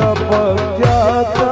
coming